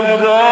go